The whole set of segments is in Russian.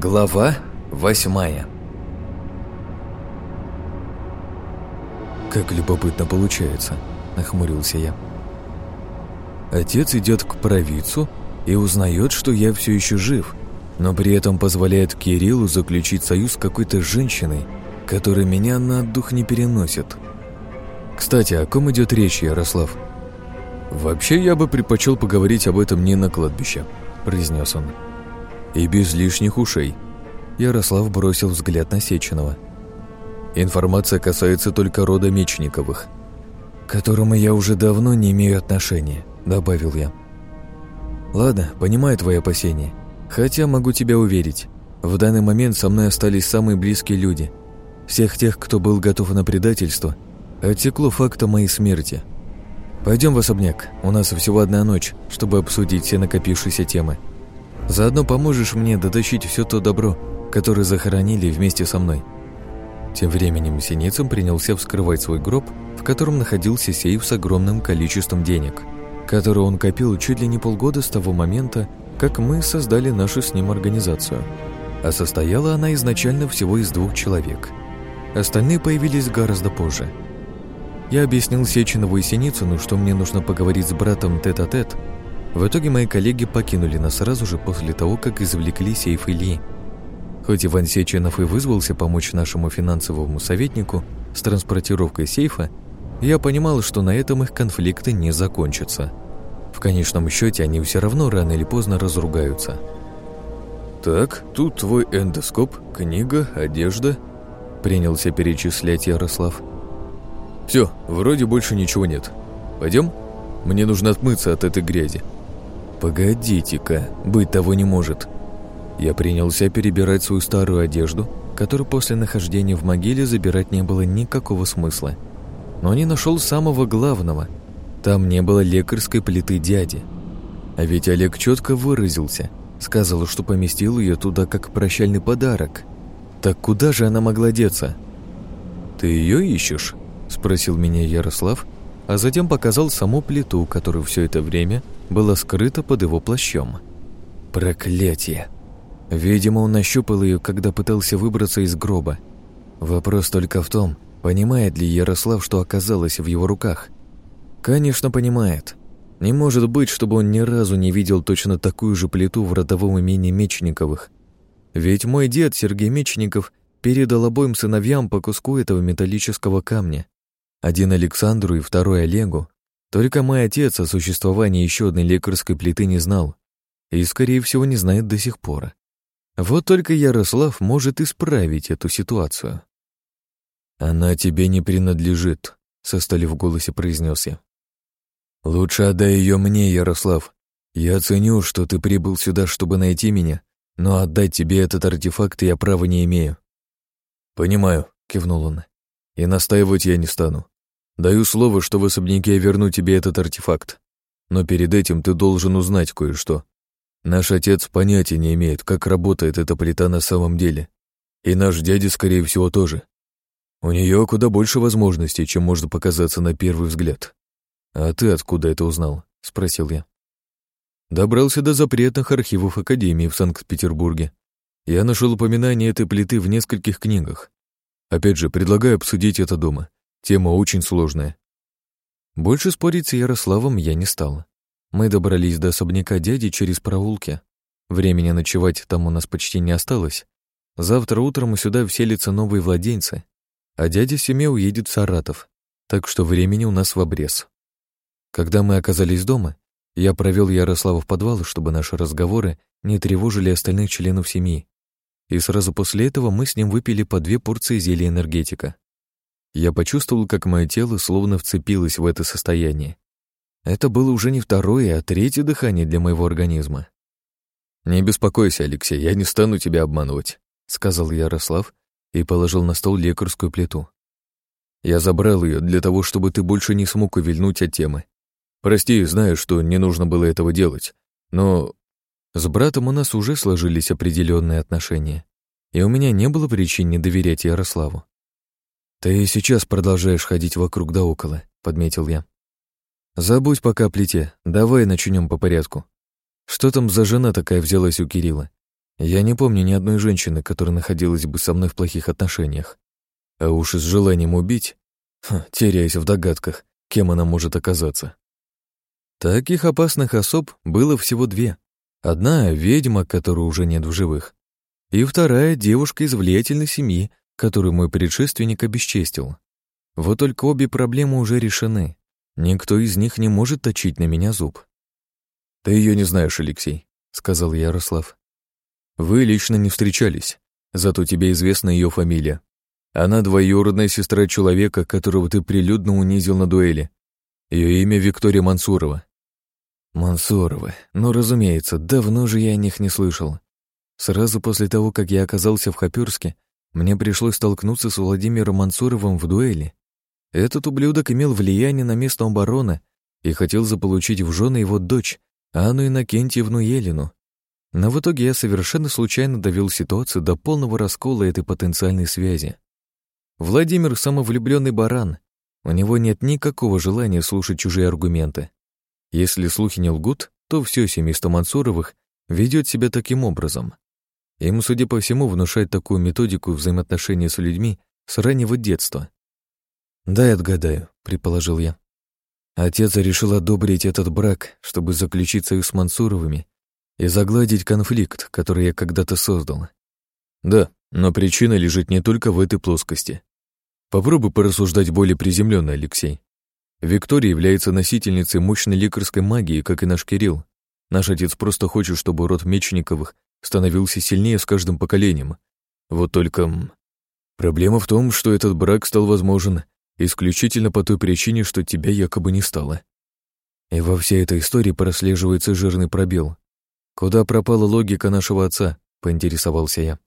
Глава восьмая «Как любопытно получается», — нахмурился я. Отец идет к провидцу и узнает, что я все еще жив, но при этом позволяет Кириллу заключить союз с какой-то женщиной, которая меня на дух не переносит. Кстати, о ком идет речь, Ярослав? «Вообще, я бы предпочел поговорить об этом не на кладбище», — произнес он. И без лишних ушей. Ярослав бросил взгляд на Сеченова. Информация касается только рода Мечниковых, к которому я уже давно не имею отношения, добавил я. Ладно, понимаю твои опасения. Хотя могу тебя уверить, в данный момент со мной остались самые близкие люди. Всех тех, кто был готов на предательство, отекло факта моей смерти. Пойдем в особняк, у нас всего одна ночь, чтобы обсудить все накопившиеся темы. Заодно поможешь мне дотащить все то добро, которое захоронили вместе со мной». Тем временем Синицын принялся вскрывать свой гроб, в котором находился сейф с огромным количеством денег, который он копил чуть ли не полгода с того момента, как мы создали нашу с ним организацию. А состояла она изначально всего из двух человек. Остальные появились гораздо позже. Я объяснил Сеченову и Синицыну, что мне нужно поговорить с братом тет-а-тет, -тет, в итоге мои коллеги покинули нас сразу же после того, как извлекли сейф Ильи. Хоть Иван Сеченов и вызвался помочь нашему финансовому советнику с транспортировкой сейфа, я понимал, что на этом их конфликты не закончатся. В конечном счете они все равно рано или поздно разругаются. «Так, тут твой эндоскоп, книга, одежда», — принялся перечислять Ярослав. «Все, вроде больше ничего нет. Пойдем? Мне нужно отмыться от этой грязи». «Погодите-ка, быть того не может». Я принялся перебирать свою старую одежду, которую после нахождения в могиле забирать не было никакого смысла. Но не нашел самого главного. Там не было лекарской плиты дяди. А ведь Олег четко выразился. Сказал, что поместил ее туда как прощальный подарок. Так куда же она могла деться? «Ты ее ищешь?» – спросил меня Ярослав, а затем показал саму плиту, которую все это время была скрыта под его плащом. Проклятие! Видимо, он нащупал ее, когда пытался выбраться из гроба. Вопрос только в том, понимает ли Ярослав, что оказалось в его руках. Конечно, понимает. Не может быть, чтобы он ни разу не видел точно такую же плиту в родовом имении Мечниковых. Ведь мой дед Сергей Мечников передал обоим сыновьям по куску этого металлического камня. Один Александру и второй Олегу, только мой отец о существовании еще одной лекарской плиты не знал и, скорее всего, не знает до сих пор. Вот только Ярослав может исправить эту ситуацию. «Она тебе не принадлежит», — со стали в голосе произнес я. «Лучше отдай ее мне, Ярослав. Я ценю, что ты прибыл сюда, чтобы найти меня, но отдать тебе этот артефакт я права не имею». «Понимаю», — кивнул он, — «и настаивать я не стану. Даю слово, что в особняке я верну тебе этот артефакт. Но перед этим ты должен узнать кое-что. Наш отец понятия не имеет, как работает эта плита на самом деле. И наш дядя, скорее всего, тоже. У нее куда больше возможностей, чем может показаться на первый взгляд. А ты откуда это узнал? Спросил я. Добрался до запретных архивов Академии в Санкт-Петербурге. Я нашел упоминание этой плиты в нескольких книгах. Опять же, предлагаю обсудить это дома. Тема очень сложная. Больше спорить с Ярославом я не стал. Мы добрались до особняка дяди через проулки. Времени ночевать там у нас почти не осталось. Завтра утром сюда вселятся новые владельцы, а дядя семье уедет в Саратов, так что времени у нас в обрез. Когда мы оказались дома, я провел Ярослава в подвал, чтобы наши разговоры не тревожили остальных членов семьи. И сразу после этого мы с ним выпили по две порции зелья энергетика. Я почувствовал, как мое тело словно вцепилось в это состояние. Это было уже не второе, а третье дыхание для моего организма. «Не беспокойся, Алексей, я не стану тебя обманывать», — сказал Ярослав и положил на стол лекарскую плиту. «Я забрал ее для того, чтобы ты больше не смог увильнуть от темы. Прости, знаю, что не нужно было этого делать, но с братом у нас уже сложились определенные отношения, и у меня не было причин не доверять Ярославу. «Ты и сейчас продолжаешь ходить вокруг да около», — подметил я. «Забудь пока о плите, давай начнем по порядку. Что там за жена такая взялась у Кирилла? Я не помню ни одной женщины, которая находилась бы со мной в плохих отношениях. А уж с желанием убить, ха, теряясь в догадках, кем она может оказаться. Таких опасных особ было всего две. Одна — ведьма, которой уже нет в живых, и вторая — девушка из влиятельной семьи, которую мой предшественник обесчестил. Вот только обе проблемы уже решены. Никто из них не может точить на меня зуб. «Ты ее не знаешь, Алексей», — сказал Ярослав. «Вы лично не встречались, зато тебе известна ее фамилия. Она двоюродная сестра человека, которого ты прилюдно унизил на дуэли. Ее имя Виктория Мансурова». «Мансурова. Ну, разумеется, давно же я о них не слышал. Сразу после того, как я оказался в Хоперске, мне пришлось столкнуться с Владимиром Мансуровым в дуэли. Этот ублюдок имел влияние на местного барона и хотел заполучить в жены его дочь, Анну Иннокентьевну Елину. Но в итоге я совершенно случайно довел ситуацию до полного раскола этой потенциальной связи. Владимир — самовлюбленный баран. У него нет никакого желания слушать чужие аргументы. Если слухи не лгут, то все семейство Мансуровых ведет себя таким образом. Им, судя по всему, внушает такую методику взаимоотношений с людьми с раннего детства. «Дай отгадаю», — предположил я. Отец решил одобрить этот брак, чтобы заключить союз с Мансуровыми и загладить конфликт, который я когда-то создал. Да, но причина лежит не только в этой плоскости. Попробуй порассуждать более приземленно, Алексей. Виктория является носительницей мощной лекарской магии, как и наш Кирилл. Наш отец просто хочет, чтобы род Мечниковых становился сильнее с каждым поколением. Вот только... Проблема в том, что этот брак стал возможен исключительно по той причине, что тебя якобы не стало. И во всей этой истории прослеживается жирный пробел. Куда пропала логика нашего отца, поинтересовался я.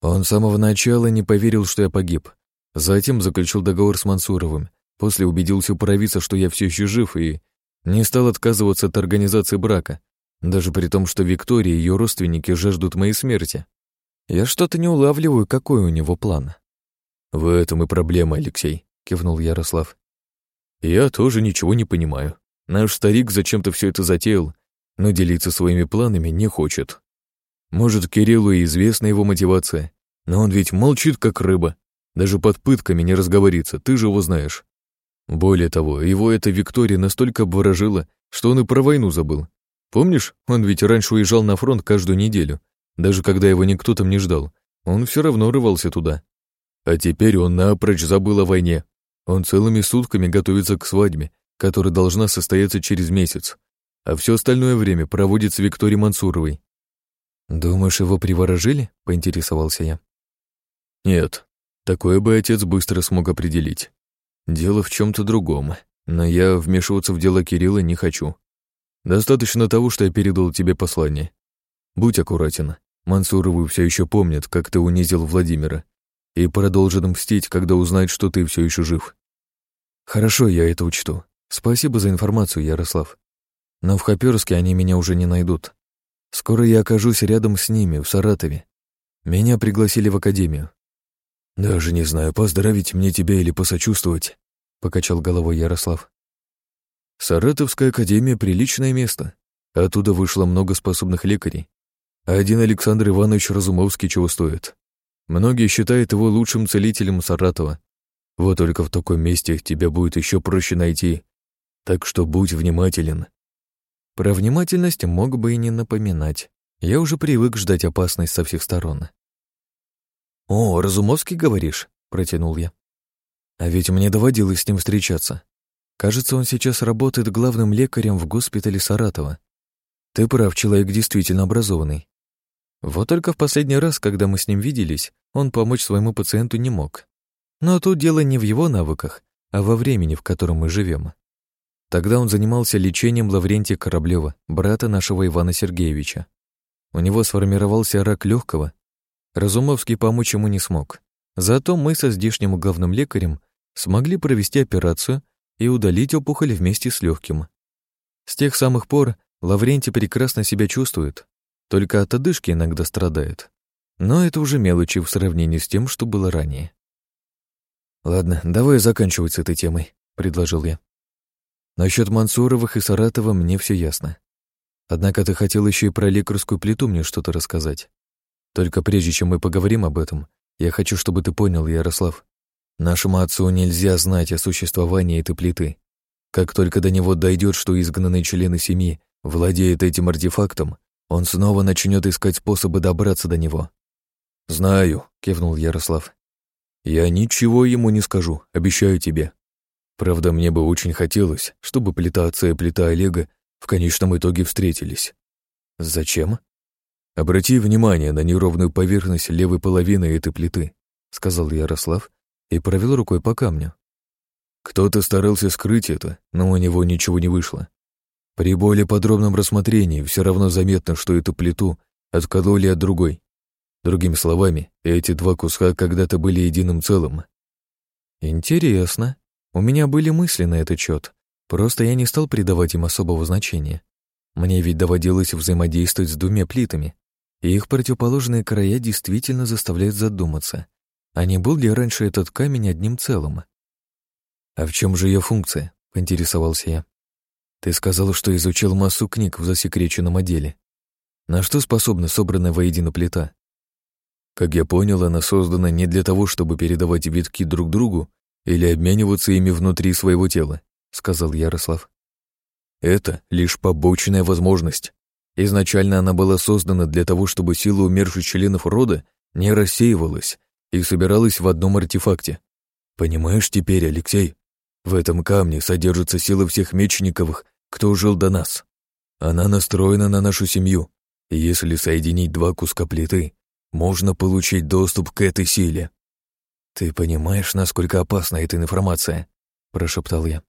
Он с самого начала не поверил, что я погиб. Затем заключил договор с Мансуровым, после убедился у что я все еще жив и не стал отказываться от организации брака, даже при том, что Виктория и ее родственники жаждут моей смерти. Я что-то не улавливаю, какой у него план. В этом и проблема, Алексей, кивнул Ярослав. Я тоже ничего не понимаю. Наш старик зачем-то все это затеял, но делиться своими планами не хочет. Может, Кириллу и известна его мотивация, но он ведь молчит, как рыба. Даже под пытками не разговорится, ты же его знаешь. Более того, его эта Виктория настолько обворожила, что он и про войну забыл, Помнишь, он ведь раньше уезжал на фронт каждую неделю, даже когда его никто там не ждал. Он все равно рвался туда. А теперь он напрочь забыл о войне. Он целыми сутками готовится к свадьбе, которая должна состояться через месяц, а все остальное время проводит с Викторией Мансуровой. «Думаешь, его приворожили?» — поинтересовался я. «Нет, такое бы отец быстро смог определить. Дело в чем то другом, но я вмешиваться в дело Кирилла не хочу. Достаточно того, что я передал тебе послание. Будь аккуратен. Мансуровы все еще помнят, как ты унизил Владимира, и продолжит мстить, когда узнает, что ты все еще жив. Хорошо, я это учту. Спасибо за информацию, Ярослав. Но в Хоперске они меня уже не найдут. Скоро я окажусь рядом с ними, в Саратове. Меня пригласили в академию. Даже не знаю, поздравить мне тебя или посочувствовать, покачал головой Ярослав. Саратовская академия — приличное место. Оттуда вышло много способных лекарей. Один Александр Иванович Разумовский чего стоит. Многие считают его лучшим целителем Саратова. Вот только в таком месте тебя будет еще проще найти. Так что будь внимателен. Про внимательность мог бы и не напоминать. Я уже привык ждать опасность со всех сторон. «О, Разумовский, говоришь?» — протянул я. «А ведь мне доводилось с ним встречаться. Кажется, он сейчас работает главным лекарем в госпитале Саратова. Ты прав, человек действительно образованный. Вот только в последний раз, когда мы с ним виделись, он помочь своему пациенту не мог. Но тут дело не в его навыках, а во времени, в котором мы живем. Тогда он занимался лечением Лаврентия Кораблева, брата нашего Ивана Сергеевича. У него сформировался рак легкого. Разумовский помочь ему не смог. Зато мы со здешним главным лекарем смогли провести операцию и удалить опухоль вместе с легким. С тех самых пор Лаврентий прекрасно себя чувствует, только от одышки иногда страдает. Но это уже мелочи в сравнении с тем, что было ранее. «Ладно, давай заканчивать с этой темой», — предложил я. Насчет Мансуровых и Саратова мне все ясно. Однако ты хотел еще и про лекарскую плиту мне что-то рассказать. Только прежде чем мы поговорим об этом, я хочу, чтобы ты понял, Ярослав, нашему отцу нельзя знать о существовании этой плиты. Как только до него дойдет, что изгнанные члены семьи владеют этим артефактом, он снова начнет искать способы добраться до него. «Знаю», — кивнул Ярослав. «Я ничего ему не скажу, обещаю тебе. Правда, мне бы очень хотелось, чтобы плита отца и плита Олега в конечном итоге встретились. Зачем? Обрати внимание на неровную поверхность левой половины этой плиты, сказал Ярослав и провел рукой по камню. Кто-то старался скрыть это, но у него ничего не вышло. При более подробном рассмотрении все равно заметно, что эту плиту откололи от другой. Другими словами, эти два куска когда-то были единым целым. Интересно. У меня были мысли на этот счет, просто я не стал придавать им особого значения. Мне ведь доводилось взаимодействовать с двумя плитами, и их противоположные края действительно заставляют задуматься, а не был ли раньше этот камень одним целым? «А в чем же ее функция?» — поинтересовался я. «Ты сказал, что изучил массу книг в засекреченном отделе. На что способна собранная воедино плита?» Как я понял, она создана не для того, чтобы передавать витки друг другу или обмениваться ими внутри своего тела, сказал Ярослав. Это лишь побочная возможность. Изначально она была создана для того, чтобы сила умерших членов рода не рассеивалась и собиралась в одном артефакте. Понимаешь теперь, Алексей? В этом камне содержится сила всех мечниковых, кто жил до нас. Она настроена на нашу семью, и если соединить два куска плиты, можно получить доступ к этой силе. «Ты понимаешь, насколько опасна эта информация?» — прошептал я.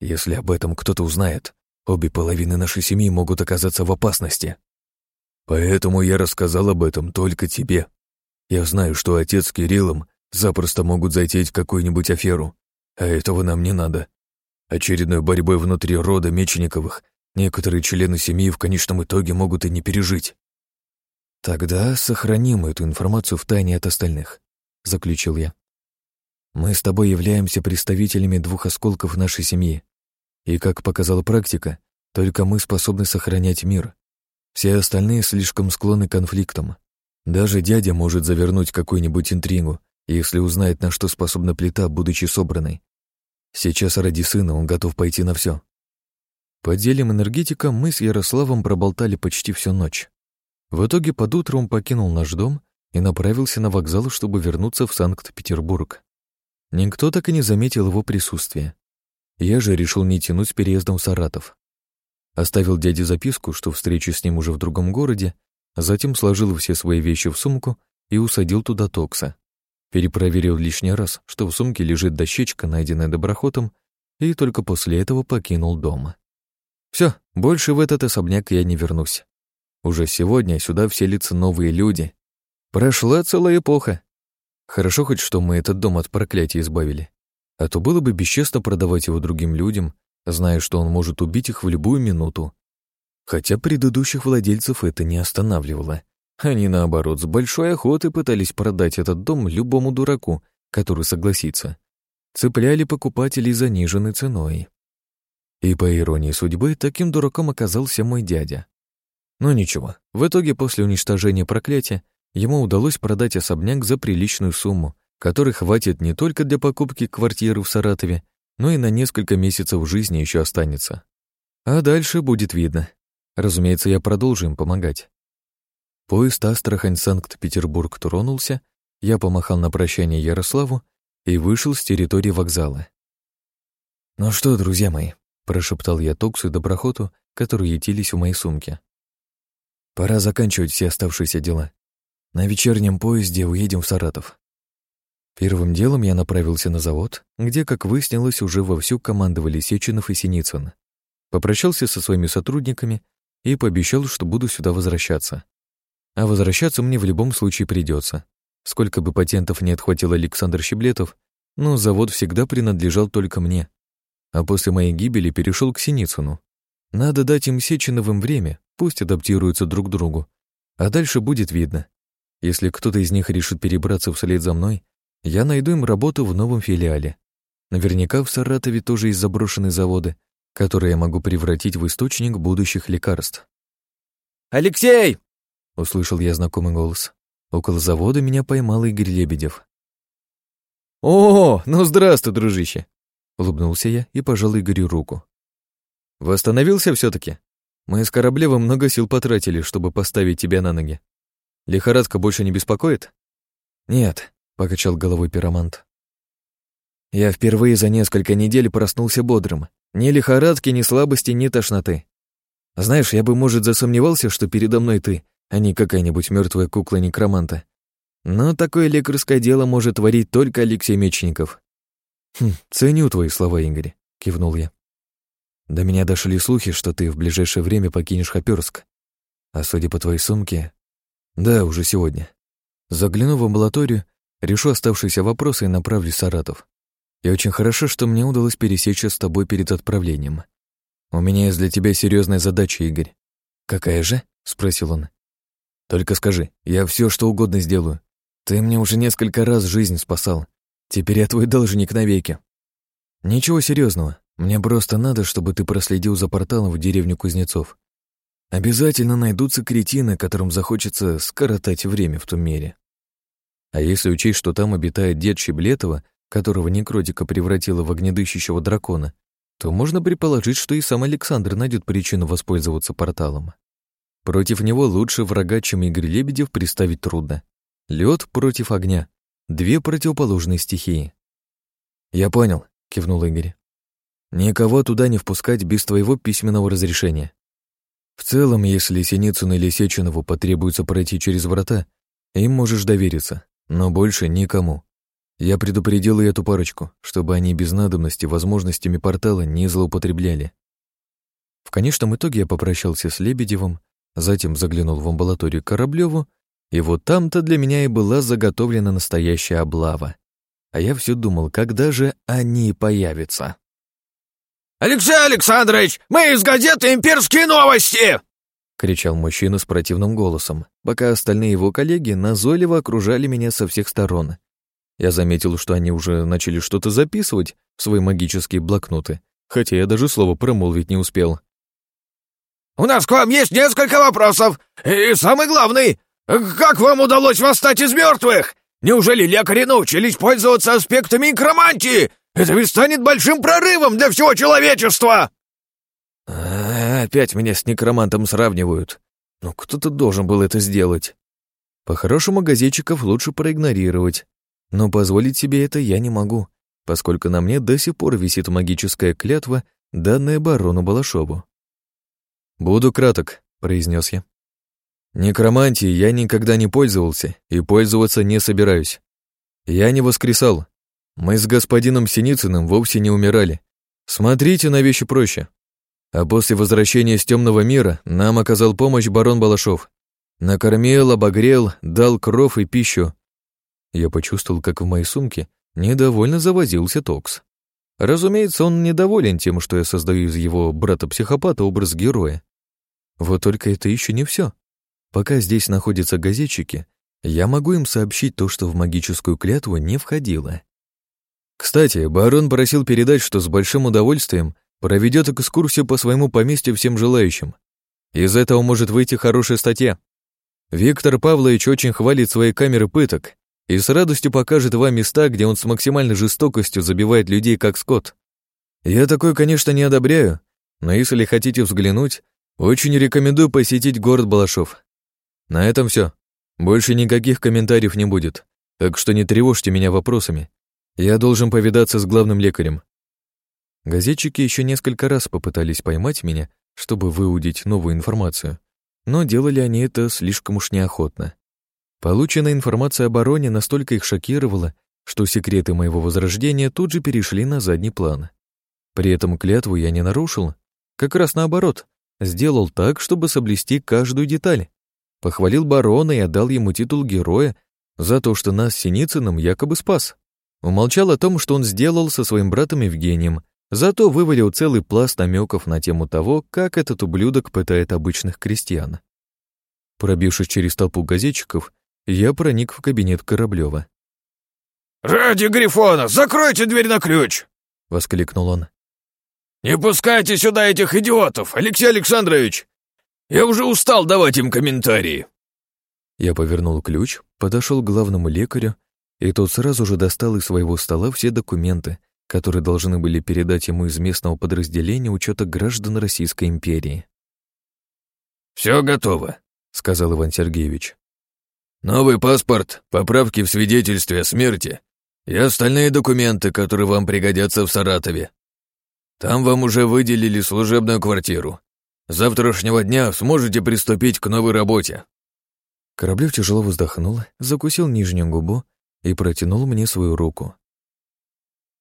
«Если об этом кто-то узнает, обе половины нашей семьи могут оказаться в опасности. Поэтому я рассказал об этом только тебе. Я знаю, что отец с Кириллом запросто могут затеять какую-нибудь аферу, а этого нам не надо. Очередной борьбой внутри рода Мечниковых некоторые члены семьи в конечном итоге могут и не пережить. Тогда сохраним эту информацию в тайне от остальных. — заключил я. «Мы с тобой являемся представителями двух осколков нашей семьи, и, как показала практика, только мы способны сохранять мир. Все остальные слишком склонны к конфликтам. Даже дядя может завернуть какую-нибудь интригу, если узнает, на что способна плита, будучи собранной. Сейчас ради сына он готов пойти на все. Под делем энергетика мы с Ярославом проболтали почти всю ночь. В итоге под утро он покинул наш дом и направился на вокзал, чтобы вернуться в Санкт-Петербург. Никто так и не заметил его присутствия. Я же решил не тянуть с переездом в Саратов. Оставил дяде записку, что встречу с ним уже в другом городе, затем сложил все свои вещи в сумку и усадил туда Токса. Перепроверил лишний раз, что в сумке лежит дощечка, найденная доброхотом, и только после этого покинул дом. Все, больше в этот особняк я не вернусь. Уже сегодня сюда вселятся новые люди, Прошла целая эпоха. Хорошо хоть, что мы этот дом от проклятия избавили. А то было бы бесчестно продавать его другим людям, зная, что он может убить их в любую минуту. Хотя предыдущих владельцев это не останавливало. Они, наоборот, с большой охотой пытались продать этот дом любому дураку, который согласится. Цепляли покупателей заниженной ценой. И, по иронии судьбы, таким дураком оказался мой дядя. Но ничего, в итоге после уничтожения проклятия ему удалось продать особняк за приличную сумму, которой хватит не только для покупки квартиры в Саратове, но и на несколько месяцев жизни еще останется. А дальше будет видно. Разумеется, я продолжу им помогать. Поезд Астрахань-Санкт-Петербург тронулся, я помахал на прощание Ярославу и вышел с территории вокзала. «Ну что, друзья мои», — прошептал я Токсу и Доброхоту, которые ютились в моей сумке. «Пора заканчивать все оставшиеся дела. На вечернем поезде уедем в Саратов. Первым делом я направился на завод, где, как выяснилось, уже вовсю командовали Сеченов и Синицын. Попрощался со своими сотрудниками и пообещал, что буду сюда возвращаться. А возвращаться мне в любом случае придется. Сколько бы патентов не отхватил Александр Щеблетов, но завод всегда принадлежал только мне. А после моей гибели перешел к Синицыну. Надо дать им Сеченовым время, пусть адаптируются друг к другу. А дальше будет видно. Если кто-то из них решит перебраться вслед за мной, я найду им работу в новом филиале. Наверняка в Саратове тоже есть заброшенные заводы, которые я могу превратить в источник будущих лекарств. «Алексей!» — услышал я знакомый голос. Около завода меня поймал Игорь Лебедев. «О, ну здравствуй, дружище!» — улыбнулся я и пожал Игорю руку. «Восстановился все таки Мы с Кораблевым много сил потратили, чтобы поставить тебя на ноги. Лихорадка больше не беспокоит?» «Нет», — покачал головой пиромант. «Я впервые за несколько недель проснулся бодрым. Ни лихорадки, ни слабости, ни тошноты. Знаешь, я бы, может, засомневался, что передо мной ты, а не какая-нибудь мертвая кукла некроманта. Но такое лекарское дело может творить только Алексей Мечников. Хм, ценю твои слова, Игорь, кивнул я. До меня дошли слухи, что ты в ближайшее время покинешь Хоперск. А судя по твоей сумке... Да, уже сегодня. Загляну в амбулаторию, решу оставшиеся вопросы и направлюсь в Саратов. И очень хорошо, что мне удалось пересечься с тобой перед отправлением. «У меня есть для тебя серьезная задача, Игорь». «Какая же?» — спросил он. «Только скажи, я все что угодно сделаю. Ты мне уже несколько раз жизнь спасал. Теперь я твой должник навеки». «Ничего серьезного. Мне просто надо, чтобы ты проследил за порталом в деревню Кузнецов. Обязательно найдутся кретины, которым захочется скоротать время в том мире. А если учесть, что там обитает дед Щеблетова, которого некротика превратила в огнедыщущего дракона, то можно предположить, что и сам Александр найдет причину воспользоваться порталом. Против него лучше врага, чем Игорь Лебедев, представить трудно. Лед против огня. Две противоположные стихии. «Я понял», — кивнул Игорь. «Никого туда не впускать без твоего письменного разрешения. В целом, если Синицыну или Сеченову потребуется пройти через врата, им можешь довериться, но больше никому. Я предупредил и эту парочку, чтобы они без надобности возможностями портала не злоупотребляли. В конечном итоге я попрощался с Лебедевым, затем заглянул в амбулаторию Кораблеву, и вот там-то для меня и была заготовлена настоящая облава. А я все думал, когда же они появятся. «Алексей Александрович, мы из газеты «Имперские новости!» — кричал мужчина с противным голосом, пока остальные его коллеги назойливо окружали меня со всех сторон, я заметил, что они уже начали что-то записывать в свои магические блокноты, хотя я даже слова промолвить не успел. «У нас к вам есть несколько вопросов, и самый главный, как вам удалось восстать из мертвых? Неужели лекари научились пользоваться аспектами некромантии? Это ведь станет большим прорывом для всего человечества!» а, «Опять меня с некромантом сравнивают. Ну, кто-то должен был это сделать. По-хорошему, газетчиков лучше проигнорировать, но позволить себе это я не могу, поскольку на мне до сих пор висит магическая клятва, данная барону Балашову. «Буду краток», — произнес я. «Некромантией я никогда не пользовался и пользоваться не собираюсь. Я не воскресал. Мы с господином Синицыным вовсе не умирали. Смотрите на вещи проще. А после возвращения с темного мира нам оказал помощь барон Балашов. Накормил, обогрел, дал кров и пищу, я почувствовал, как в моей сумке недовольно завозился Токс. Разумеется, он недоволен тем, что я создаю из его брата-психопата образ героя. Вот только это еще не все. Пока здесь находятся газетчики, я могу им сообщить то, что в магическую клятву не входило. Кстати, барон просил передать, что с большим удовольствием проведет экскурсию по своему поместью всем желающим. Из этого может выйти хорошая статья. Виктор Павлович очень хвалит свои камеры пыток и с радостью покажет вам места, где он с максимальной жестокостью забивает людей как скот. Я такое, конечно, не одобряю, но если хотите взглянуть, очень рекомендую посетить город Балашов. На этом все. Больше никаких комментариев не будет, так что не тревожьте меня вопросами. Я должен повидаться с главным лекарем. Газетчики еще несколько раз попытались поймать меня, чтобы выудить новую информацию, но делали они это слишком уж неохотно. Полученная информация о бароне настолько их шокировала, что секреты моего возрождения тут же перешли на задний план. При этом клятву я не нарушил, как раз наоборот, сделал так, чтобы соблюсти каждую деталь. Похвалил барона и отдал ему титул героя за то, что нас с Синицыным якобы спас. Умолчал о том, что он сделал со своим братом Евгением, зато вывалил целый пласт намеков на тему того, как этот ублюдок пытает обычных крестьян. Пробившись через толпу газетчиков, я проник в кабинет Кораблева. «Ради Грифона, закройте дверь на ключ!» — воскликнул он. «Не пускайте сюда этих идиотов, Алексей Александрович! Я уже устал давать им комментарии!» Я повернул ключ, подошел к главному лекарю, и тот сразу же достал из своего стола все документы, которые должны были передать ему из местного подразделения учета граждан Российской империи. «Все готово», — сказал Иван Сергеевич. «Новый паспорт, поправки в свидетельстве о смерти и остальные документы, которые вам пригодятся в Саратове. Там вам уже выделили служебную квартиру. С завтрашнего дня сможете приступить к новой работе». Кораблев тяжело вздохнул, закусил нижнюю губу и протянул мне свою руку.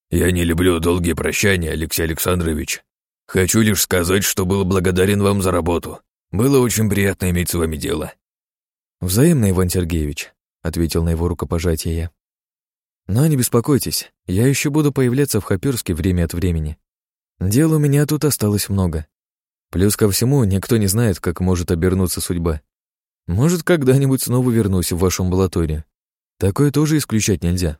«Я не люблю долгие прощания, Алексей Александрович. Хочу лишь сказать, что был благодарен вам за работу. Было очень приятно иметь с вами дело». «Взаимно, Иван Сергеевич», — ответил на его рукопожатие я. «Но не беспокойтесь, я еще буду появляться в Хоперске время от времени. Дел у меня тут осталось много. Плюс ко всему, никто не знает, как может обернуться судьба. Может, когда-нибудь снова вернусь в вашу амбулаторию. Такое тоже исключать нельзя».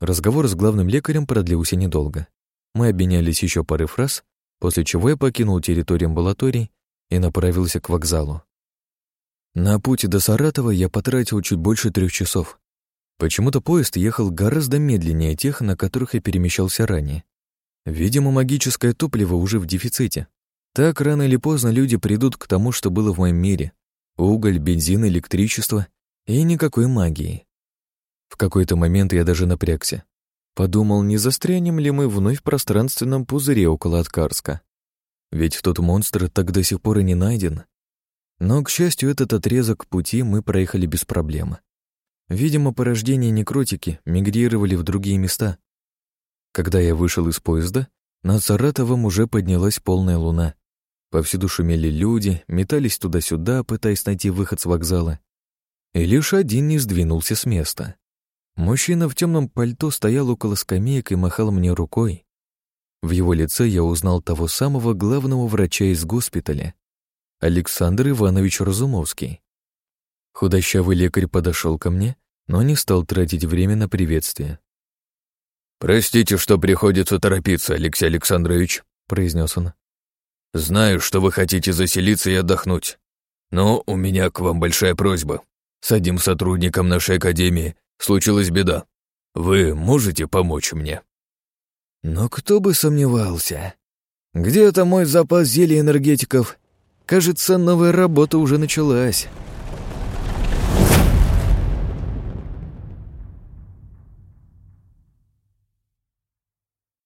Разговор с главным лекарем продлился недолго. Мы обменялись еще парой фраз, после чего я покинул территорию амбулатории и направился к вокзалу. На пути до Саратова я потратил чуть больше трех часов. Почему-то поезд ехал гораздо медленнее тех, на которых я перемещался ранее. Видимо, магическое топливо уже в дефиците. Так рано или поздно люди придут к тому, что было в моем мире. Уголь, бензин, электричество и никакой магии. В какой-то момент я даже напрягся. Подумал, не застрянем ли мы вновь в пространственном пузыре около Откарска. Ведь тот монстр так до сих пор и не найден. Но, к счастью, этот отрезок пути мы проехали без проблем. Видимо, порождения некротики мигрировали в другие места. Когда я вышел из поезда, над Саратовом уже поднялась полная луна. Повсюду шумели люди, метались туда-сюда, пытаясь найти выход с вокзала. И лишь один не сдвинулся с места. Мужчина в темном пальто стоял около скамеек и махал мне рукой. В его лице я узнал того самого главного врача из госпиталя, Александр Иванович Разумовский. Худощавый лекарь подошел ко мне, но не стал тратить время на приветствие. «Простите, что приходится торопиться, Алексей Александрович», — произнес он. «Знаю, что вы хотите заселиться и отдохнуть, но у меня к вам большая просьба. С одним сотрудником нашей академии случилась беда. Вы можете помочь мне?» Но кто бы сомневался. Где-то мой запас зелий энергетиков. Кажется, новая работа уже началась.